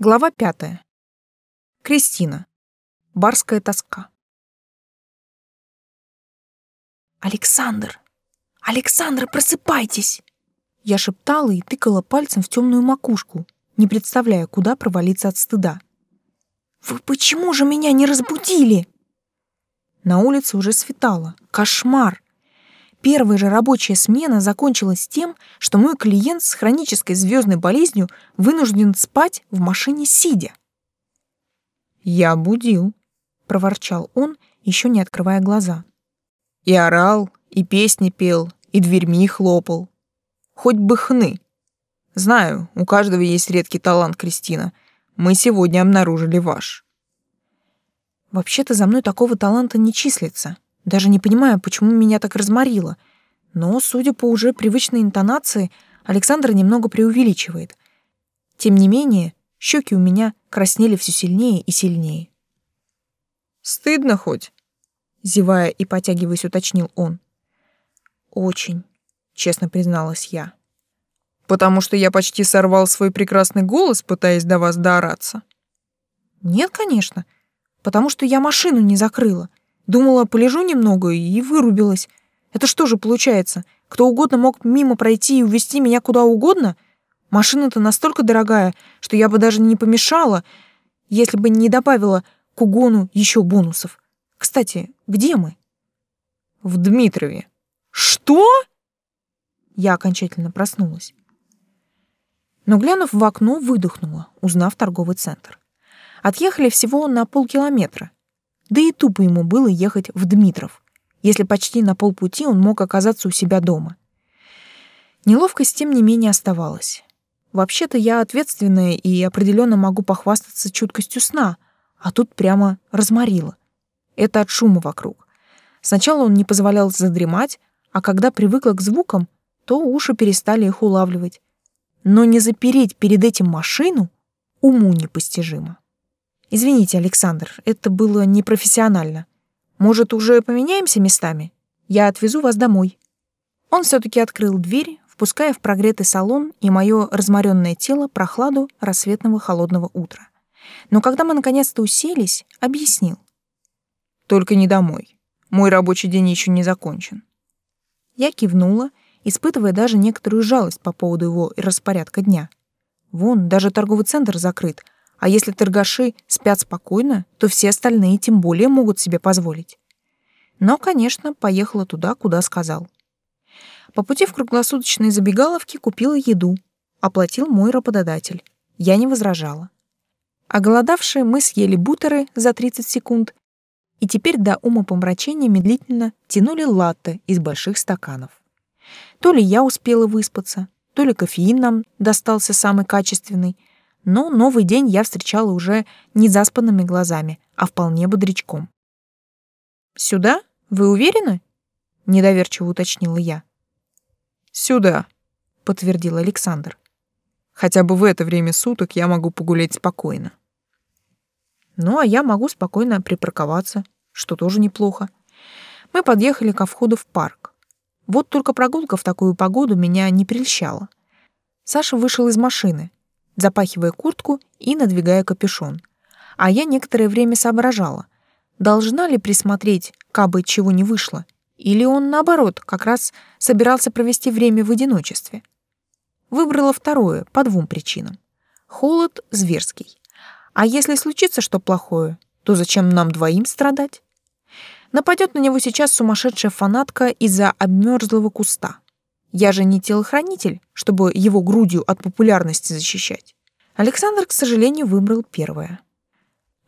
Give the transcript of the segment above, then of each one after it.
Глава пятая. Кристина. Барская тоска. «Александр! Александр, просыпайтесь!» Я шептала и тыкала пальцем в темную макушку, не представляя, куда провалиться от стыда. «Вы почему же меня не разбудили?» На улице уже светало. Кошмар! Первая же рабочая смена закончилась тем, что мой клиент с хронической звездной болезнью вынужден спать в машине сидя. «Я будил», — проворчал он, еще не открывая глаза. «И орал, и песни пел, и дверьми хлопал. Хоть бы хны. Знаю, у каждого есть редкий талант, Кристина. Мы сегодня обнаружили ваш». «Вообще-то за мной такого таланта не числится», даже не понимаю, почему меня так разморило. Но, судя по уже привычной интонации, Александр немного преувеличивает. Тем не менее, щеки у меня краснели все сильнее и сильнее. «Стыдно хоть?» — зевая и потягиваясь, уточнил он. «Очень», — честно призналась я. «Потому что я почти сорвал свой прекрасный голос, пытаясь до вас доораться?» «Нет, конечно. Потому что я машину не закрыла. Думала, полежу немного и вырубилась. Это что же получается? Кто угодно мог мимо пройти и увезти меня куда угодно? Машина-то настолько дорогая, что я бы даже не помешала, если бы не добавила к угону еще бонусов. Кстати, где мы? В Дмитрове. Что? Я окончательно проснулась. Но, глянув в окно, выдохнула, узнав торговый центр. Отъехали всего на полкилометра, да и тупо ему было ехать в Дмитров, если почти на полпути он мог оказаться у себя дома. Неловкость, тем не менее, оставалась. Вообще-то я ответственная и определенно могу похвастаться чуткостью сна, а тут прямо разморила. Это от шума вокруг. Сначала он не позволял задремать, а когда привыкла к звукам, то уши перестали их улавливать. Но не запереть перед этим машину уму непостижимо. Извините, Александр, это было непрофессионально. Может, уже поменяемся местами? Я отвезу вас домой. Он все таки открыл дверь, впуская в прогретый салон и мое разморенное тело прохладу рассветного холодного утра. Но когда мы наконец-то уселись, объяснил. Только не домой. Мой рабочий день еще не закончен. Я кивнула, испытывая даже некоторую жалость по поводу его распорядка дня. Вон, даже торговый центр закрыт — а если торгаши спят спокойно, то все остальные тем более могут себе позволить. Но, конечно, поехала туда, куда сказал. По пути в круглосуточные забегаловки купила еду. Оплатил мой работодатель. Я не возражала. А голодавшие мы съели бутеры за 30 секунд и теперь до ума помрачения медлительно тянули латте из больших стаканов. То ли я успела выспаться, то ли кофеин нам достался самый качественный — но новый день я встречала уже не заспанными глазами, а вполне бодрячком. «Сюда? Вы уверены?» — недоверчиво уточнила я. «Сюда», — подтвердил Александр. «Хотя бы в это время суток я могу погулять спокойно». Ну, а я могу спокойно припарковаться, что тоже неплохо. Мы подъехали ко входу в парк. Вот только прогулка в такую погоду меня не прельщала. Саша вышел из машины, запахивая куртку и надвигая капюшон. А я некоторое время соображала, должна ли присмотреть, кабы чего не вышло, или он, наоборот, как раз собирался провести время в одиночестве. Выбрала второе по двум причинам. Холод зверский. А если случится что плохое, то зачем нам двоим страдать? Нападет на него сейчас сумасшедшая фанатка из-за обмерзлого куста. Я же не телохранитель, чтобы его грудью от популярности защищать. Александр, к сожалению, выбрал первое.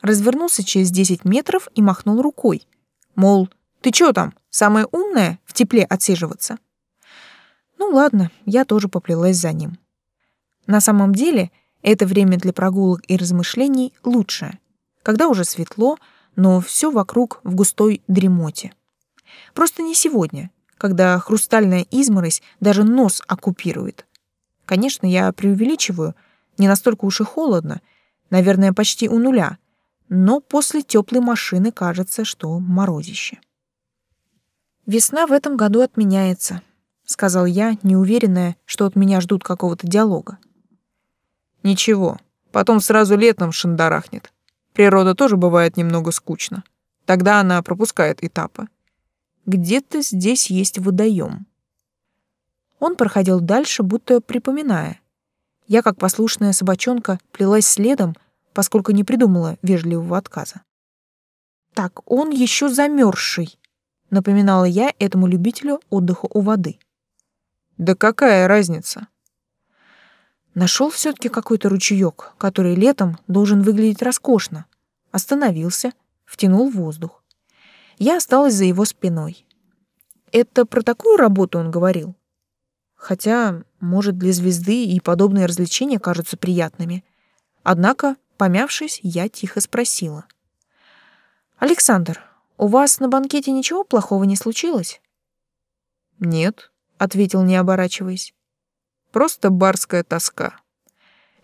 Развернулся через 10 метров и махнул рукой. Мол, ты чё там, самая умная, в тепле отсиживаться? Ну ладно, я тоже поплелась за ним. На самом деле, это время для прогулок и размышлений лучшее, когда уже светло, но все вокруг в густой дремоте. Просто не сегодня, когда хрустальная изморозь даже нос оккупирует. Конечно, я преувеличиваю, не настолько уж и холодно, наверное, почти у нуля, но после теплой машины кажется, что морозище. «Весна в этом году отменяется», — сказал я, неуверенная, что от меня ждут какого-то диалога. «Ничего, Потом сразу летом шандарахнет. Природа тоже бывает немного скучно. Тогда она пропускает этапы. Где-то здесь есть водоем. Он проходил дальше, будто припоминая. Я, как послушная собачонка, плелась следом, поскольку не придумала вежливого отказа. «Так, он еще замерзший», — напоминала я этому любителю отдыха у воды. «Да какая разница?» Нашел все-таки какой-то ручеек, который летом должен выглядеть роскошно. Остановился, втянул воздух. Я осталась за его спиной. Это про такую работу он говорил? Хотя, может, для звезды и подобные развлечения кажутся приятными. Однако, помявшись, я тихо спросила. «Александр, у вас на банкете ничего плохого не случилось?» «Нет», — ответил, не оборачиваясь. «Просто барская тоска.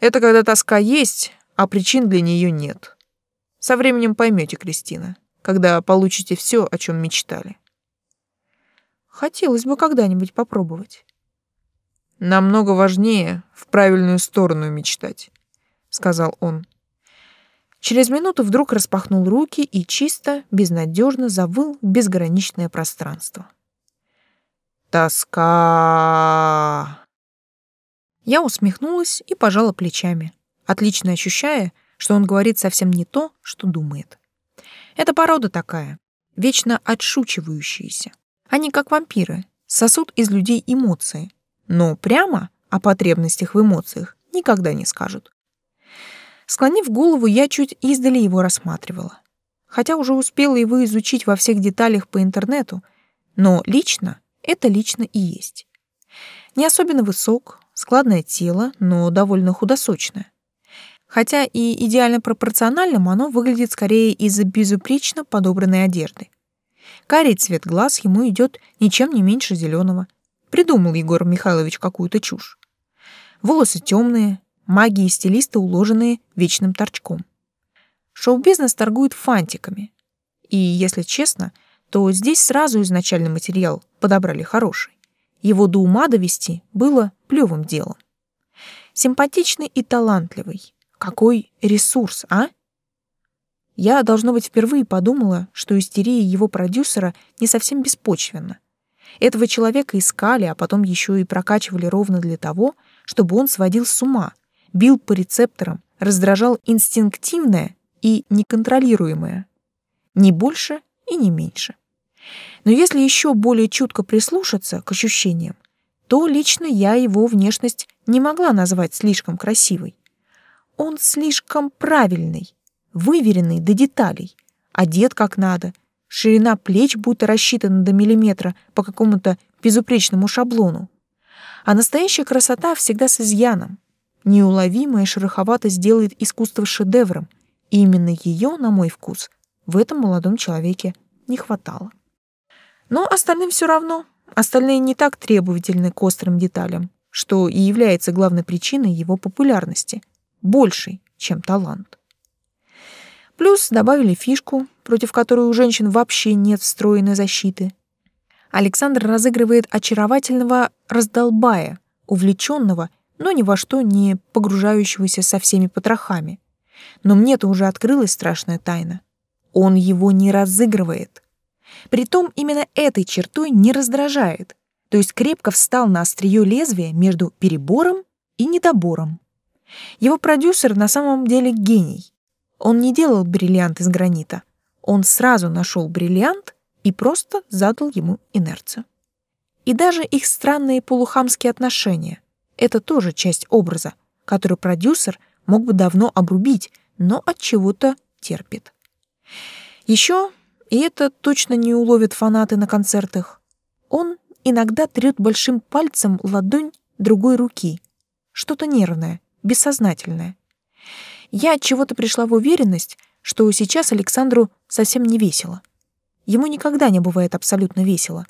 Это когда тоска есть, а причин для нее нет. Со временем поймете, Кристина, когда получите все, о чем мечтали». Хотелось бы когда-нибудь попробовать. Намного важнее в правильную сторону мечтать, сказал он. Через минуту вдруг распахнул руки и чисто, безнадежно завыл безграничное пространство. Тоска. Я усмехнулась и пожала плечами, отлично ощущая, что он говорит совсем не то, что думает. Это порода такая, вечно отшучивающаяся. Они как вампиры, сосут из людей эмоции, но прямо о потребностях в эмоциях никогда не скажут. Склонив голову, я чуть издали его рассматривала. Хотя уже успела его изучить во всех деталях по интернету, но лично это лично и есть. Не особенно высок, складное тело, но довольно худосочное. Хотя и идеально пропорциональным оно выглядит скорее из-за безупречно подобранной одежды. Карий цвет глаз ему идет ничем не меньше зеленого. Придумал Егор Михайлович какую-то чушь. Волосы темные, маги и стилисты уложенные вечным торчком. Шоу-бизнес торгует фантиками. И, если честно, то здесь сразу изначальный материал подобрали хороший. Его до ума довести было плевым делом. Симпатичный и талантливый. Какой ресурс, а? Я, должно быть, впервые подумала, что истерия его продюсера не совсем беспочвенна. Этого человека искали, а потом еще и прокачивали ровно для того, чтобы он сводил с ума, бил по рецепторам, раздражал инстинктивное и неконтролируемое. Ни больше и не меньше. Но если еще более чутко прислушаться к ощущениям, то лично я его внешность не могла назвать слишком красивой. Он слишком правильный, выверенный до деталей, одет как надо, ширина плеч будто рассчитана до миллиметра по какому-то безупречному шаблону. А настоящая красота всегда с изъяном. Неуловимая шероховатость делает искусство шедевром, и именно ее, на мой вкус, в этом молодом человеке не хватало. Но остальным все равно. Остальные не так требовательны к острым деталям, что и является главной причиной его популярности, большей, чем талант. Плюс добавили фишку, против которой у женщин вообще нет встроенной защиты. Александр разыгрывает очаровательного раздолбая, увлеченного, но ни во что не погружающегося со всеми потрохами. Но мне-то уже открылась страшная тайна. Он его не разыгрывает. Притом именно этой чертой не раздражает, то есть крепко встал на острие лезвия между перебором и недобором. Его продюсер на самом деле гений. Он не делал бриллиант из гранита. Он сразу нашел бриллиант и просто задал ему инерцию. И даже их странные полухамские отношения — это тоже часть образа, который продюсер мог бы давно обрубить, но от чего-то терпит. Еще, и это точно не уловят фанаты на концертах, он иногда трет большим пальцем ладонь другой руки. Что-то нервное, бессознательное. Я от чего-то пришла в уверенность, что сейчас Александру совсем не весело. Ему никогда не бывает абсолютно весело.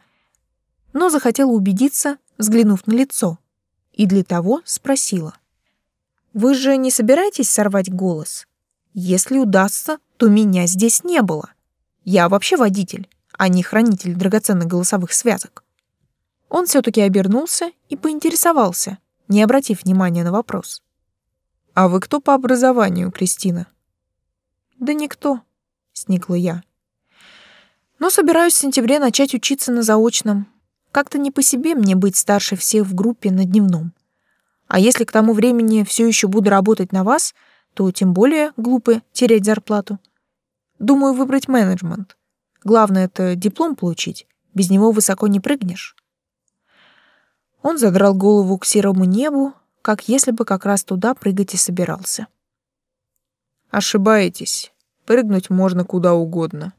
Но захотела убедиться, взглянув на лицо, и для того спросила. «Вы же не собираетесь сорвать голос? Если удастся, то меня здесь не было. Я вообще водитель, а не хранитель драгоценных голосовых связок». Он все-таки обернулся и поинтересовался, не обратив внимания на вопрос. А вы кто по образованию, Кристина? Да никто, сникла я. Но собираюсь в сентябре начать учиться на заочном. Как-то не по себе мне быть старше всех в группе на дневном. А если к тому времени все еще буду работать на вас, то тем более глупо терять зарплату. Думаю выбрать менеджмент. Главное это диплом получить. Без него высоко не прыгнешь. Он задрал голову к серому небу, как если бы как раз туда прыгать и собирался. Ошибаетесь. Прыгнуть можно куда угодно.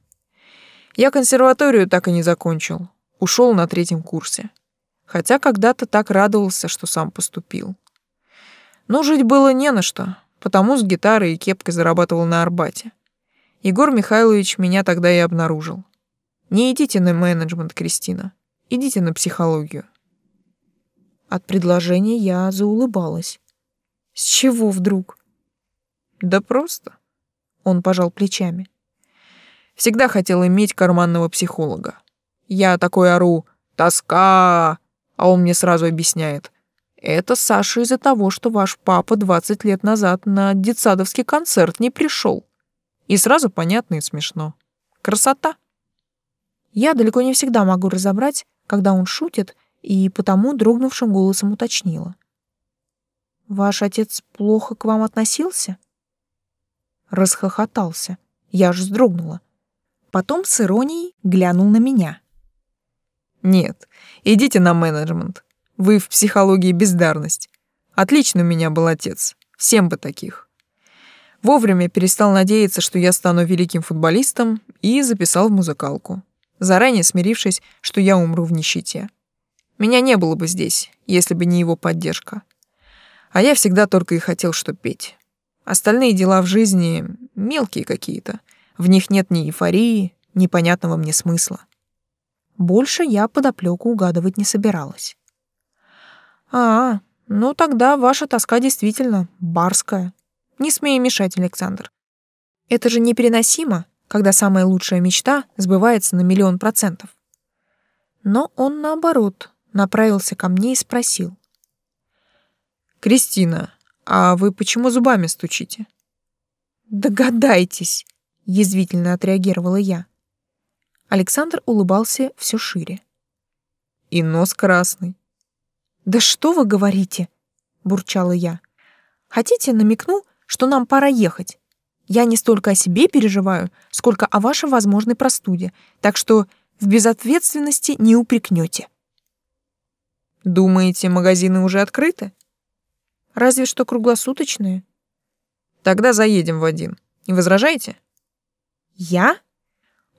Я консерваторию так и не закончил. Ушел на третьем курсе. Хотя когда-то так радовался, что сам поступил. Но жить было не на что, потому с гитарой и кепкой зарабатывал на Арбате. Егор Михайлович меня тогда и обнаружил. Не идите на менеджмент, Кристина. Идите на психологию. От предложения я заулыбалась. С чего вдруг? Да просто. Он пожал плечами. Всегда хотел иметь карманного психолога. Я такой ору «Тоска!», а он мне сразу объясняет. Это, Саша, из-за того, что ваш папа 20 лет назад на детсадовский концерт не пришел. И сразу понятно и смешно. Красота. Я далеко не всегда могу разобрать, когда он шутит, и потому дрогнувшим голосом уточнила. «Ваш отец плохо к вам относился?» Расхохотался. Я аж вздрогнула. Потом с иронией глянул на меня. «Нет, идите на менеджмент. Вы в психологии бездарность. Отличный у меня был отец. Всем бы таких. Вовремя перестал надеяться, что я стану великим футболистом, и записал в музыкалку заранее смирившись, что я умру в нищете. Меня не было бы здесь, если бы не его поддержка. А я всегда только и хотел, что петь. Остальные дела в жизни мелкие какие-то. В них нет ни эйфории, ни понятного мне смысла. Больше я подоплеку угадывать не собиралась. А, ну тогда ваша тоска действительно барская. Не смей мешать, Александр. Это же непереносимо когда самая лучшая мечта сбывается на миллион процентов. Но он, наоборот, направился ко мне и спросил. «Кристина, а вы почему зубами стучите?» «Догадайтесь», — язвительно отреагировала я. Александр улыбался все шире. «И нос красный». «Да что вы говорите?» — бурчала я. «Хотите, намекну, что нам пора ехать? Я не столько о себе переживаю, сколько о вашей возможной простуде, так что в безответственности не упрекнете. Думаете, магазины уже открыты? Разве что круглосуточные. Тогда заедем в один. Не возражаете? Я?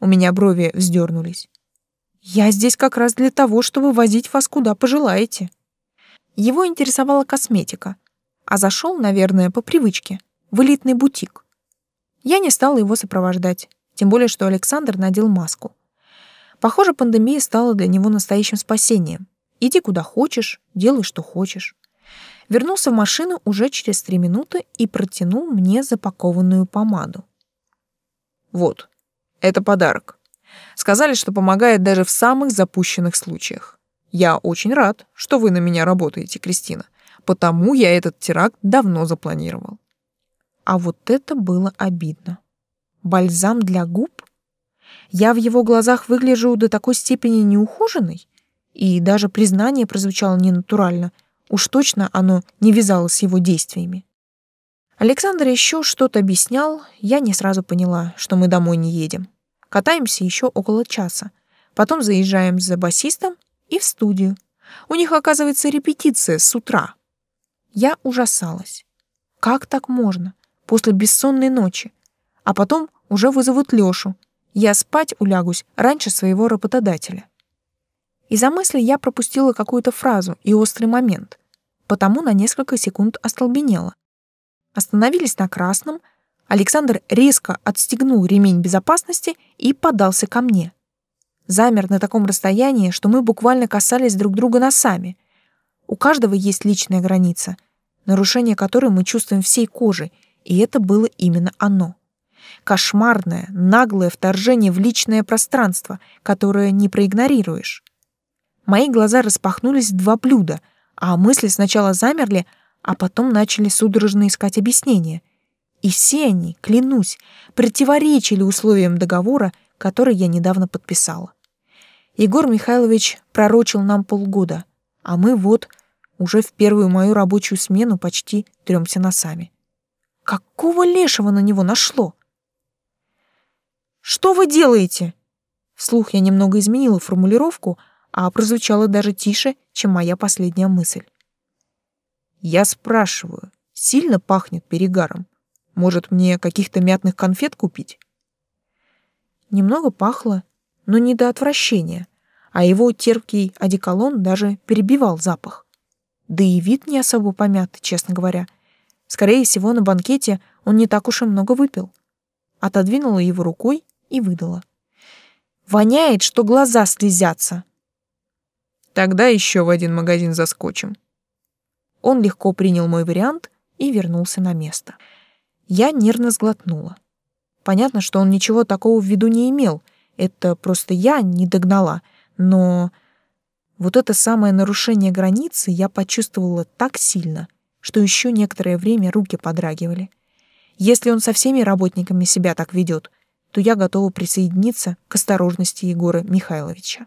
У меня брови вздернулись. Я здесь как раз для того, чтобы возить вас куда пожелаете. Его интересовала косметика, а зашел, наверное, по привычке, в элитный бутик. Я не стала его сопровождать, тем более что Александр надел маску. Похоже, пандемия стала для него настоящим спасением. Иди куда хочешь, делай, что хочешь. Вернулся в машину уже через три минуты и протянул мне запакованную помаду. Вот, это подарок. Сказали, что помогает даже в самых запущенных случаях. Я очень рад, что вы на меня работаете, Кристина, потому я этот теракт давно запланировал. А вот это было обидно. Бальзам для губ? Я в его глазах выгляжу до такой степени неухоженной? И даже признание прозвучало ненатурально. Уж точно оно не вязалось с его действиями. Александр еще что-то объяснял, я не сразу поняла, что мы домой не едем. Катаемся еще около часа. Потом заезжаем за басистом и в студию. У них, оказывается, репетиция с утра. Я ужасалась. Как так можно? после бессонной ночи. А потом уже вызовут Лёшу. Я спать улягусь раньше своего работодателя. Из-за мысли я пропустила какую-то фразу и острый момент, потому на несколько секунд остолбенела. Остановились на красном, Александр резко отстегнул ремень безопасности и подался ко мне. Замер на таком расстоянии, что мы буквально касались друг друга носами. У каждого есть личная граница, нарушение которой мы чувствуем всей кожей — и это было именно оно. Кошмарное, наглое вторжение в личное пространство, которое не проигнорируешь. Мои глаза распахнулись в два блюда, а мысли сначала замерли, а потом начали судорожно искать объяснения. И все они, клянусь, противоречили условиям договора, который я недавно подписала. Егор Михайлович пророчил нам полгода, а мы вот уже в первую мою рабочую смену почти трёмся носами. Какого лешего на него нашло? «Что вы делаете?» Вслух я немного изменила формулировку, а прозвучало даже тише, чем моя последняя мысль. «Я спрашиваю, сильно пахнет перегаром? Может, мне каких-то мятных конфет купить?» Немного пахло, но не до отвращения, а его терпкий одеколон даже перебивал запах. Да и вид не особо помятый, честно говоря. Скорее всего, на банкете он не так уж и много выпил. Отодвинула его рукой и выдала. «Воняет, что глаза слезятся!» «Тогда еще в один магазин заскочим». Он легко принял мой вариант и вернулся на место. Я нервно сглотнула. Понятно, что он ничего такого в виду не имел — это просто я не догнала, но вот это самое нарушение границы я почувствовала так сильно, что еще некоторое время руки подрагивали. Если он со всеми работниками себя так ведет, то я готова присоединиться к осторожности Егора Михайловича.